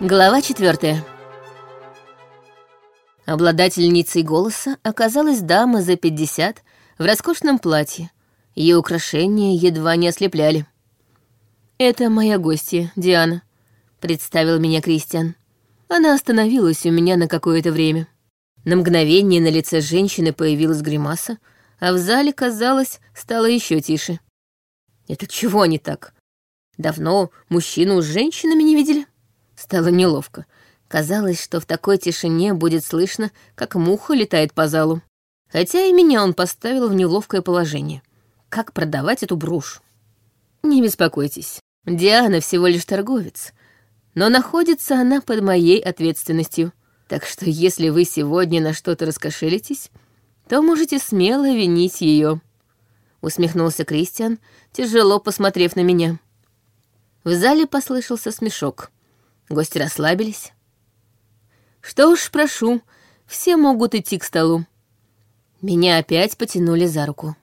Глава четвертая. Обладательницей голоса оказалась дама за 50 в роскошном платье. Ее украшения едва не ослепляли. «Это моя гостья, Диана», — представил меня Кристиан. Она остановилась у меня на какое-то время. На мгновение на лице женщины появилась гримаса, а в зале, казалось, стало еще тише. «Это чего не так? Давно мужчину с женщинами не видели?» Стало неловко. Казалось, что в такой тишине будет слышно, как муха летает по залу. Хотя и меня он поставил в неловкое положение. Как продавать эту брошь? Не беспокойтесь. Диана всего лишь торговец. Но находится она под моей ответственностью. Так что если вы сегодня на что-то раскошелитесь, то можете смело винить ее. Усмехнулся Кристиан, тяжело посмотрев на меня. В зале послышался смешок. Гости расслабились. Что уж, прошу, все могут идти к столу. Меня опять потянули за руку.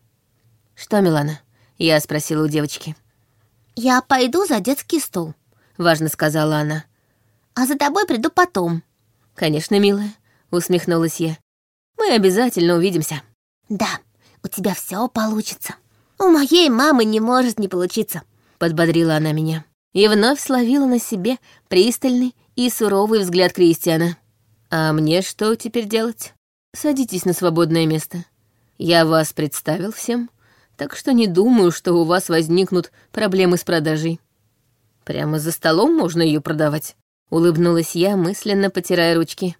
«Что, Милана?» — я спросила у девочки. «Я пойду за детский стол», — важно сказала она. «А за тобой приду потом». «Конечно, милая», — усмехнулась я. «Мы обязательно увидимся». «Да, у тебя все получится. У моей мамы не может не получиться», — подбодрила она меня и вновь словила на себе пристальный и суровый взгляд Кристиана. «А мне что теперь делать? Садитесь на свободное место. Я вас представил всем, так что не думаю, что у вас возникнут проблемы с продажей. Прямо за столом можно ее продавать», — улыбнулась я, мысленно потирая ручки.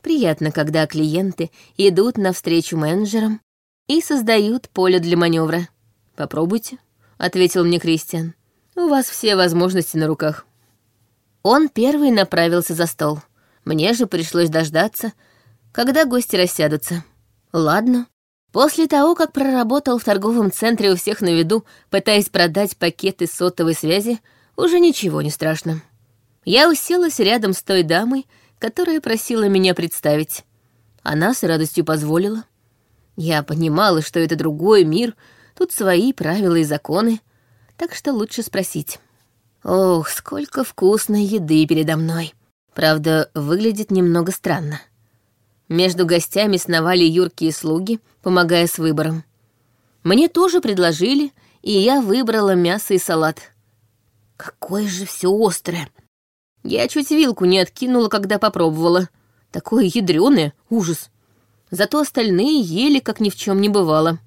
Приятно, когда клиенты идут навстречу менеджерам и создают поле для маневра. «Попробуйте», — ответил мне Кристиан. У вас все возможности на руках». Он первый направился за стол. Мне же пришлось дождаться, когда гости рассядутся. Ладно. После того, как проработал в торговом центре у всех на виду, пытаясь продать пакеты сотовой связи, уже ничего не страшно. Я уселась рядом с той дамой, которая просила меня представить. Она с радостью позволила. Я понимала, что это другой мир, тут свои правила и законы, так что лучше спросить. Ох, сколько вкусной еды передо мной. Правда, выглядит немного странно. Между гостями сновали юркие слуги, помогая с выбором. Мне тоже предложили, и я выбрала мясо и салат. Какое же все острое. Я чуть вилку не откинула, когда попробовала. Такое ядреное, ужас. Зато остальные ели, как ни в чем не бывало.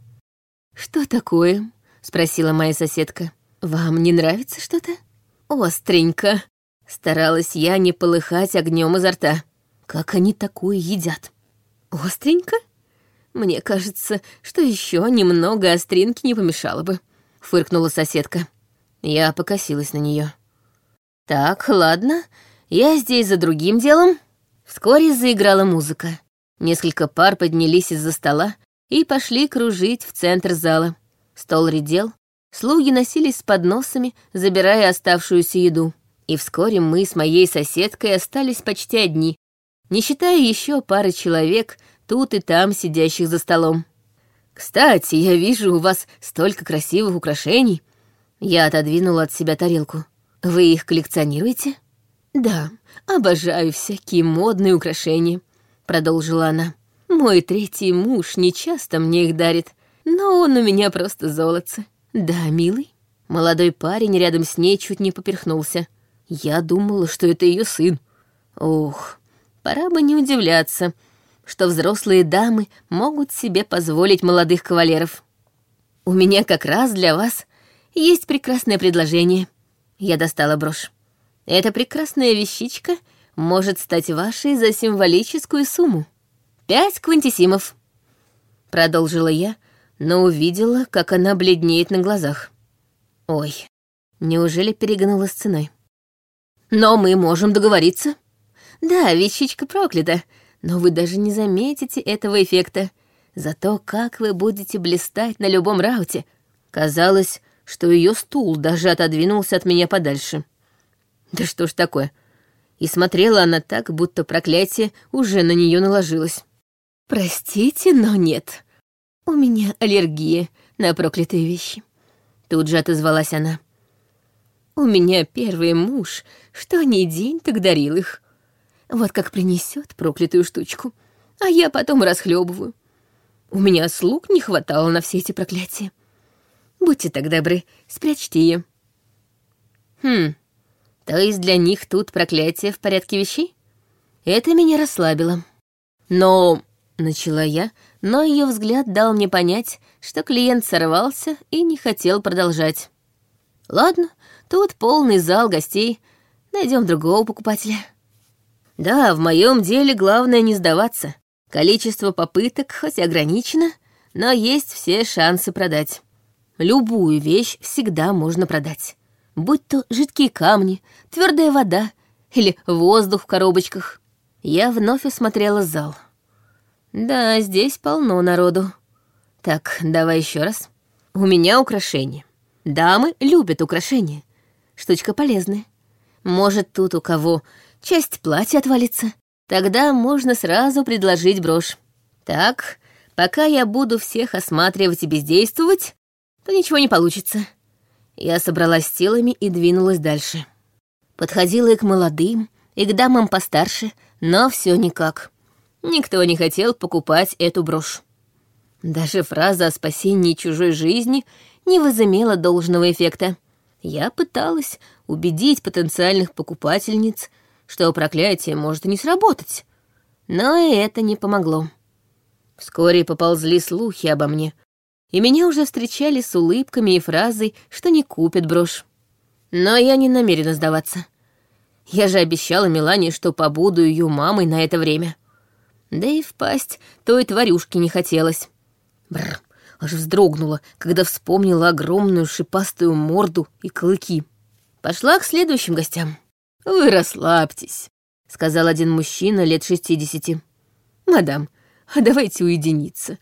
«Что такое?» — спросила моя соседка. «Вам не нравится что-то?» «Остренько!» Старалась я не полыхать огнем изо рта. Как они такое едят? «Остренько?» «Мне кажется, что еще немного остринки не помешало бы», — фыркнула соседка. Я покосилась на нее. «Так, ладно, я здесь за другим делом». Вскоре заиграла музыка. Несколько пар поднялись из-за стола и пошли кружить в центр зала. Стол редел, Слуги носились с подносами, забирая оставшуюся еду. И вскоре мы с моей соседкой остались почти одни, не считая еще пары человек, тут и там сидящих за столом. «Кстати, я вижу у вас столько красивых украшений». Я отодвинула от себя тарелку. «Вы их коллекционируете?» «Да, обожаю всякие модные украшения», — продолжила она. «Мой третий муж нечасто мне их дарит, но он у меня просто золотце. «Да, милый». Молодой парень рядом с ней чуть не поперхнулся. Я думала, что это ее сын. Ох, пора бы не удивляться, что взрослые дамы могут себе позволить молодых кавалеров. У меня как раз для вас есть прекрасное предложение. Я достала брошь. Эта прекрасная вещичка может стать вашей за символическую сумму. Пять квантисимов. Продолжила я, но увидела, как она бледнеет на глазах. Ой, неужели перегнула с ценой? Но мы можем договориться. Да, вещичка проклята, но вы даже не заметите этого эффекта. Зато как вы будете блистать на любом рауте. Казалось, что ее стул даже отодвинулся от меня подальше. Да что ж такое? И смотрела она так, будто проклятие уже на нее наложилось. «Простите, но нет», «У меня аллергия на проклятые вещи», — тут же отозвалась она. У меня первый муж, что ни день, так дарил их. Вот как принесет проклятую штучку, а я потом расхлебываю. У меня слуг не хватало на все эти проклятия. Будьте так добры, спрячьте ее. Хм, то есть для них тут проклятие в порядке вещей? Это меня расслабило. Но, начала я, но ее взгляд дал мне понять, что клиент сорвался и не хотел продолжать. Ладно, тут полный зал гостей, найдем другого покупателя. Да, в моем деле главное не сдаваться. Количество попыток хоть ограничено, но есть все шансы продать. Любую вещь всегда можно продать. Будь то жидкие камни, твердая вода или воздух в коробочках. Я вновь осмотрела зал. Да, здесь полно народу. Так, давай еще раз. У меня украшения. Дамы любят украшения. Штучка полезная. Может, тут у кого часть платья отвалится, Тогда можно сразу предложить брошь. Так, пока я буду всех осматривать и бездействовать, то ничего не получится. Я собралась силами и двинулась дальше. Подходила и к молодым, и к дамам постарше, но все никак. Никто не хотел покупать эту брошь. Даже фраза о спасении чужой жизни не возымела должного эффекта. Я пыталась убедить потенциальных покупательниц, что проклятие может не сработать. Но и это не помогло. Вскоре поползли слухи обо мне, и меня уже встречали с улыбками и фразой, что не купят брошь. Но я не намерена сдаваться. Я же обещала Милане, что побуду ее мамой на это время. Да и впасть той тварюшки не хотелось. Бррр, аж вздрогнула, когда вспомнила огромную шипастую морду и клыки. Пошла к следующим гостям. «Вы расслабьтесь», — сказал один мужчина лет шестидесяти. «Мадам, а давайте уединиться.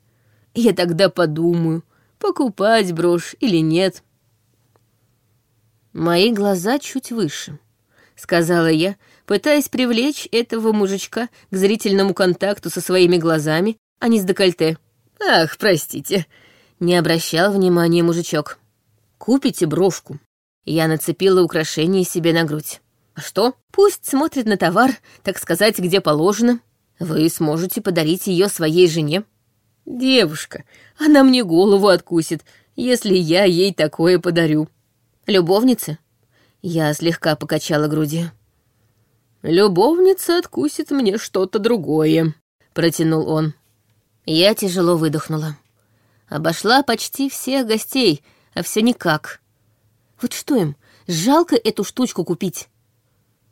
Я тогда подумаю, покупать брошь или нет». «Мои глаза чуть выше», — сказала я, пытаясь привлечь этого мужичка к зрительному контакту со своими глазами, а не с декольте. «Ах, простите», — не обращал внимания мужичок. «Купите брошку». Я нацепила украшение себе на грудь. А что? Пусть смотрит на товар, так сказать, где положено. Вы сможете подарить ее своей жене. Девушка, она мне голову откусит, если я ей такое подарю. Любовница? Я слегка покачала грудью. Любовница откусит мне что-то другое, протянул он. Я тяжело выдохнула. Обошла почти всех гостей, а все никак. Вот что им, жалко эту штучку купить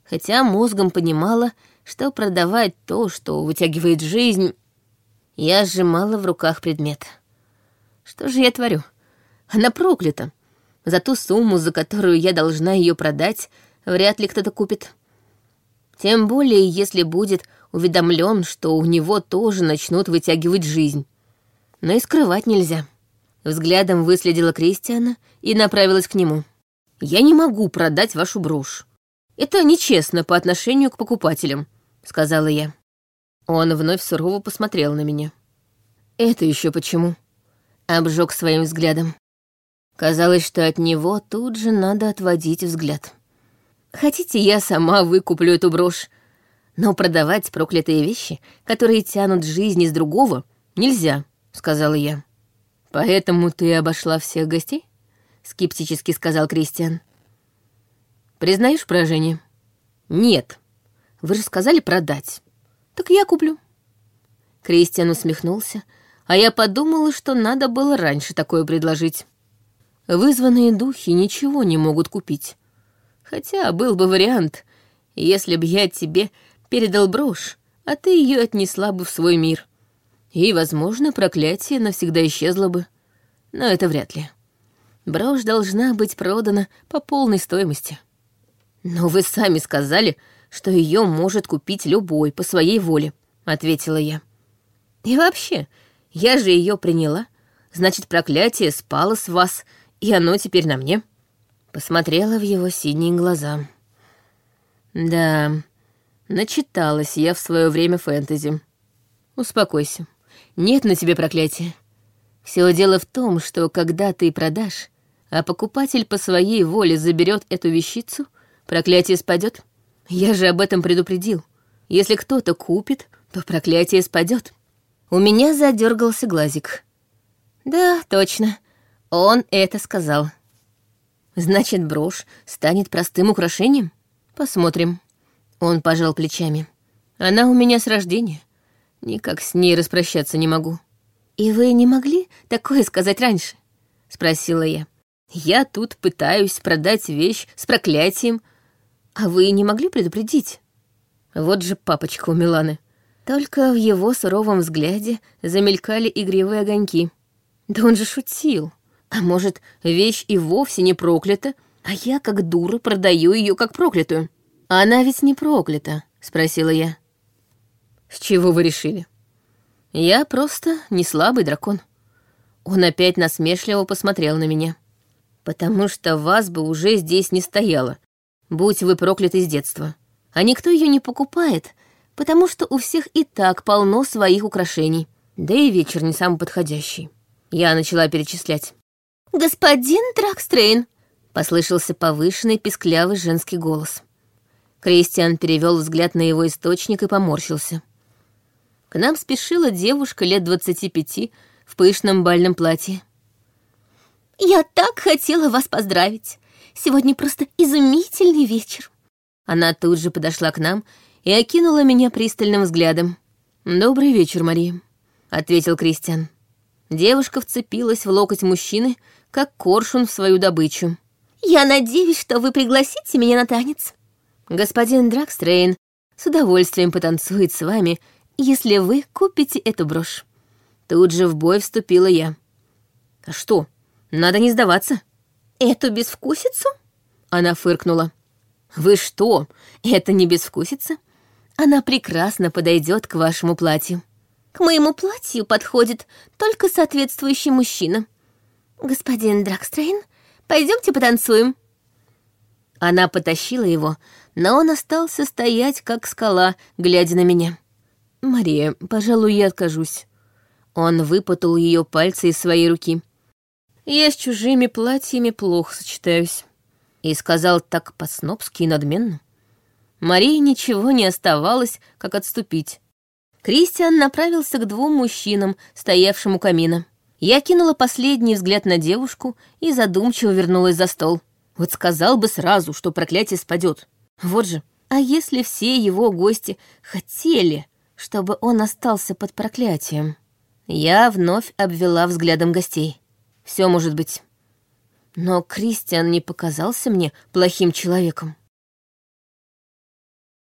хотя мозгом понимала, что продавать то, что вытягивает жизнь... Я сжимала в руках предмет. Что же я творю? Она проклята. За ту сумму, за которую я должна ее продать, вряд ли кто-то купит. Тем более, если будет уведомлен, что у него тоже начнут вытягивать жизнь. Но и скрывать нельзя. Взглядом выследила Кристиана и направилась к нему. «Я не могу продать вашу брошь. Это нечестно по отношению к покупателям», — сказала я. Он вновь сурово посмотрел на меня. «Это еще почему?» — обжег своим взглядом. Казалось, что от него тут же надо отводить взгляд. «Хотите, я сама выкуплю эту брошь? Но продавать проклятые вещи, которые тянут жизнь из другого, нельзя», — сказала я. «Поэтому ты обошла всех гостей?» — скептически сказал Кристиан. Признаешь поражение? Нет. Вы же сказали продать. Так я куплю. Кристиан усмехнулся, а я подумала, что надо было раньше такое предложить. Вызванные духи ничего не могут купить. Хотя был бы вариант, если бы я тебе передал брошь, а ты ее отнесла бы в свой мир. И, возможно, проклятие навсегда исчезло бы. Но это вряд ли. Брошь должна быть продана по полной стоимости. «Но вы сами сказали, что ее может купить любой по своей воле», — ответила я. «И вообще, я же ее приняла. Значит, проклятие спало с вас, и оно теперь на мне». Посмотрела в его синие глаза. «Да, начиталась я в свое время фэнтези. Успокойся, нет на тебе проклятия. Все дело в том, что когда ты продашь, а покупатель по своей воле заберет эту вещицу, проклятие спадет. Я же об этом предупредил. Если кто-то купит, то проклятие спадет. У меня задергался глазик. Да, точно. Он это сказал. Значит, брошь станет простым украшением? Посмотрим. Он пожал плечами. Она у меня с рождения. Никак с ней распрощаться не могу. «И вы не могли такое сказать раньше?» — спросила я. «Я тут пытаюсь продать вещь с проклятием, а вы не могли предупредить?» Вот же папочка у Миланы. Только в его суровом взгляде замелькали игривые огоньки. Да он же шутил. А может, вещь и вовсе не проклята, а я, как дура, продаю ее как проклятую. Она ведь не проклята, спросила я. С чего вы решили? Я просто не слабый дракон. Он опять насмешливо посмотрел на меня. Потому что вас бы уже здесь не стояло, будь вы прокляты с детства. А никто ее не покупает, потому что у всех и так полно своих украшений. Да и вечер не самый подходящий. Я начала перечислять. «Господин Дракстрейн!» — послышался повышенный писклявый женский голос. Кристиан перевел взгляд на его источник и поморщился. К нам спешила девушка лет двадцати пяти в пышном бальном платье. «Я так хотела вас поздравить! Сегодня просто изумительный вечер!» Она тут же подошла к нам и окинула меня пристальным взглядом. «Добрый вечер, Мария», — ответил Кристиан. Девушка вцепилась в локоть мужчины, как коршун в свою добычу. «Я надеюсь, что вы пригласите меня на танец». «Господин Дракстрейн с удовольствием потанцует с вами, если вы купите эту брошь». Тут же в бой вступила я. «А что, надо не сдаваться?» «Эту безвкусицу?» Она фыркнула. «Вы что, это не безвкусица? Она прекрасно подойдет к вашему платью». К моему платью подходит только соответствующий мужчина. Господин Дракстрейн, пойдемте потанцуем. Она потащила его, но он остался стоять, как скала, глядя на меня. «Мария, пожалуй, я откажусь». Он выпутал ее пальцы из своей руки. «Я с чужими платьями плохо сочетаюсь». И сказал так по-снопски и надменно. Марии ничего не оставалось, как отступить. Кристиан направился к двум мужчинам, стоявшим у камина. Я кинула последний взгляд на девушку и задумчиво вернулась за стол. Вот сказал бы сразу, что проклятие спадет. Вот же. А если все его гости хотели, чтобы он остался под проклятием? Я вновь обвела взглядом гостей. Все может быть. Но Кристиан не показался мне плохим человеком.